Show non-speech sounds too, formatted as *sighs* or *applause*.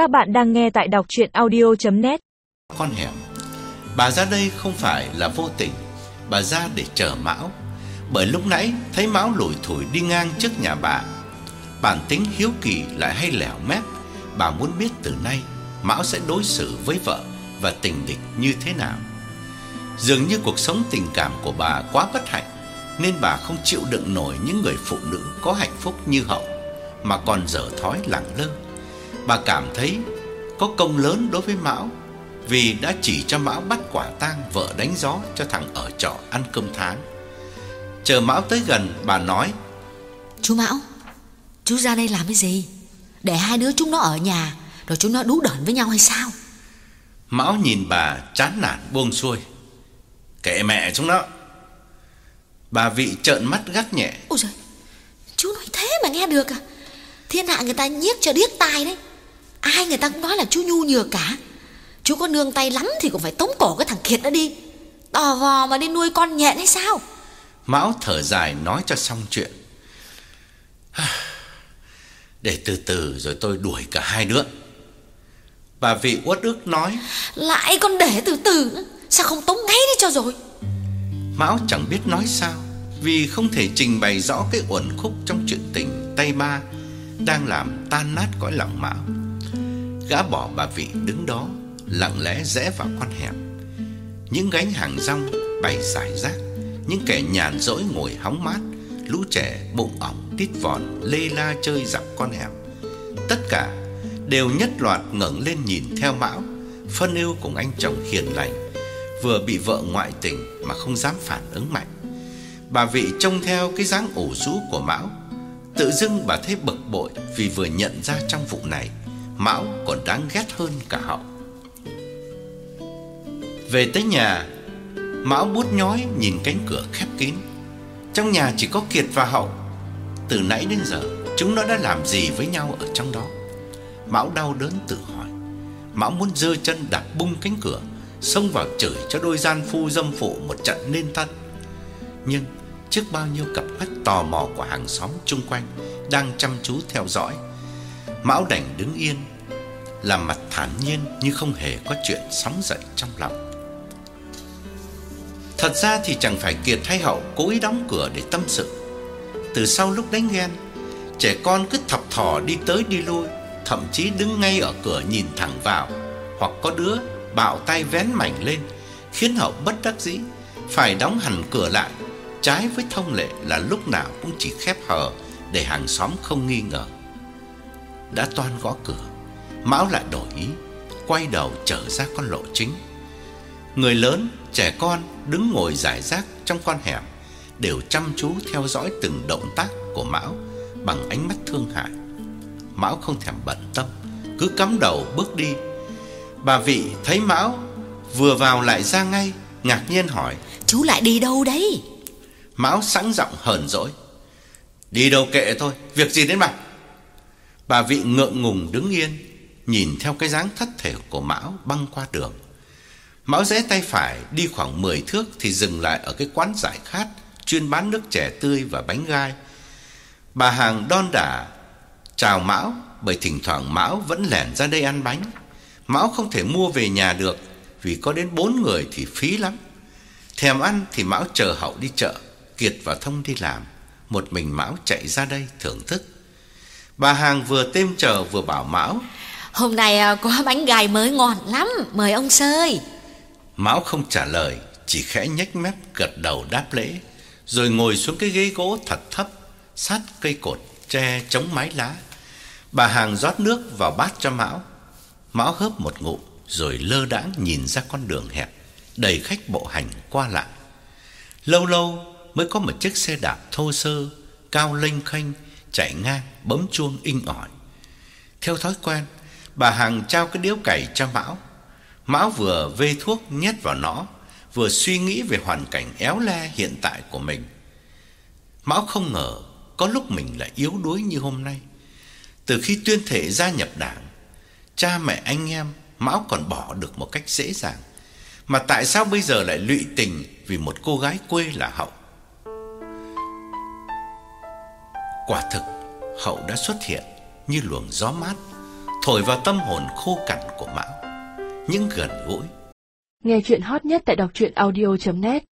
Các bạn đang nghe tại đọc chuyện audio.net Con hẻm, Bà ra đây không phải là vô tình, Bà ra để chờ Mão. Bởi lúc nãy thấy Mão lủi thủi đi ngang trước nhà bà. Bản tính hiếu kỳ lại hay lẻo mép. Bà muốn biết từ nay, Mão sẽ đối xử với vợ Và tình địch như thế nào. Dường như cuộc sống tình cảm của bà quá bất hạnh, Nên bà không chịu đựng nổi những người phụ nữ có hạnh phúc như Hậu, Mà còn dở thói lẳng lơ. Bà cảm thấy có công lớn đối với Mão vì đã chỉ cho Mão bắt quả tang vợ đánh gió cho thằng ở trọ ăn cơm tháng. Chờ Mão tới gần, bà nói: Chú Mão, chú ra đây làm cái gì? Để hai đứa chúng nó ở nhà rồi chúng nó đú đởn với nhau hay sao? Mão nhìn bà chán nản buông xuôi. Kệ mẹ chúng nó. Bà vị trợn mắt gắt nhẹ. Ôi giời, chú nói thế mà nghe được à? Thiên hạ người ta nhiếc cho điếc tai đấy. Ai người ta cũng nói là chú nhu nhược cả. Chú có nương tay lắm thì cũng phải tống cổ cái thằng Kiệt đó đi. Tò vò mà đi nuôi con nhện hay sao? Mão thở dài nói cho xong chuyện. *sighs* Để từ từ rồi tôi đuổi cả hai đứa. Bà vị uất ức nói. Lại còn để từ từ. Sao không tống ngay đi cho rồi? Mão chẳng biết nói sao vì không thể trình bày rõ cái uẩn khúc trong chuyện tình tay ba đang làm tan nát cõi lòng Mão. Gã bỏ bà vị đứng đó, lặng lẽ rẽ vào con hẻm. Những gánh hàng rong bày rải rác, những kẻ nhàn rỗi ngồi hóng mát, lũ trẻ bụng ỏng tít vòn lê la chơi dọc con hẻm. Tất cả đều nhất loạt ngẩng lên nhìn theo Mão, phân ưu cùng anh chồng hiền lành, vừa bị vợ ngoại tình mà không dám phản ứng mạnh. Bà vị trông theo cái dáng ủ rũ của Mão, tự dưng bà thấy bực bội vì vừa nhận ra trong vụ này Mão còn đáng ghét hơn cả Hậu. Về tới nhà, Mão bút nhói nhìn cánh cửa khép kín. Trong nhà chỉ có Kiệt và Hậu. Từ nãy đến giờ, chúng nó đã làm gì với nhau ở trong đó? Mão đau đớn tự hỏi. Mão muốn dơ chân đạp bung cánh cửa, xông vào chửi cho đôi gian phu dâm phụ một trận nên thân. Nhưng trước bao nhiêu cặp mắt tò mò của hàng xóm chung quanh đang chăm chú theo dõi, Mão đành đứng yên, làm mặt thản nhiên như không hề có chuyện sóng dậy trong lòng. Thật ra thì chẳng phải Kiệt hay Hậu cố ý đóng cửa để tâm sự. Từ sau lúc đánh ghen, trẻ con cứ thập thò đi tới đi lui, thậm chí đứng ngay ở cửa nhìn thẳng vào, hoặc có đứa bạo tay vén mảnh lên, khiến Hậu bất đắc dĩ phải đóng hẳn cửa lại, trái với thông lệ là lúc nào cũng chỉ khép hờ để hàng xóm không nghi ngờ. Đã toan gõ cửa, Mão lại đổi ý, quay đầu trở ra con lộ chính. Người lớn, trẻ con đứng ngồi rải rác trong con hẻm đều chăm chú theo dõi từng động tác của Mão bằng ánh mắt thương hại. Mão không thèm bận tâm, cứ cắm đầu bước đi. Bà vị thấy Mão vừa vào lại ra ngay, ngạc nhiên hỏi: Chú lại đi đâu đấy? Mão sẵn giọng hờn dỗi: "Đi đâu kệ thôi, việc gì đến bà?" Bà vị ngượng ngùng đứng yên, nhìn theo cái dáng thất thể của Mão băng qua đường. Mão rẽ tay phải đi khoảng 10 thước thì dừng lại ở cái quán giải khát chuyên bán nước chè tươi và bánh gai. Bà hàng đon đả chào Mão bởi thỉnh thoảng Mão vẫn lẻn ra đây ăn bánh. Mão không thể mua về nhà được vì có đến bốn người thì phí lắm. Thèm ăn thì Mão chờ Hậu đi chợ, Kiệt và Thông đi làm, một mình Mão chạy ra đây thưởng thức. Bà hàng vừa têm chờ vừa bảo Mão Hôm nay à, có bánh gai mới ngon lắm. Mời ông sơi. Mão không trả lời Chỉ khẽ nhếch mép gật đầu đáp lễ Rồi ngồi xuống cái ghế gỗ thật thấp Sát cây cột tre chống mái lá. Bà hàng rót nước vào bát cho Mão. Mão hớp một ngụm Rồi lơ đãng nhìn ra con đường hẹp Đầy khách bộ hành qua lại. Lâu lâu mới có một chiếc xe đạp thô sơ Cao lênh khênh chạy ngang bấm chuông inh ỏi. Theo thói quen, bà hàng trao cái điếu cày cho Mão. Mão vừa vê thuốc nhét vào nó, vừa suy nghĩ về hoàn cảnh éo le hiện tại của mình. Mão không ngờ có lúc mình lại yếu đuối như hôm nay. Từ khi tuyên thệ gia nhập đảng, cha mẹ anh em Mão còn bỏ được một cách dễ dàng. Mà tại sao bây giờ lại lụy tình vì một cô gái quê là Hậu? Quả thực, Hậu đã xuất hiện như luồng gió mát, thổi vào tâm hồn khô cằn của Mão những gần gũi. Nghe chuyện hot nhất tại đọc truyện audio.net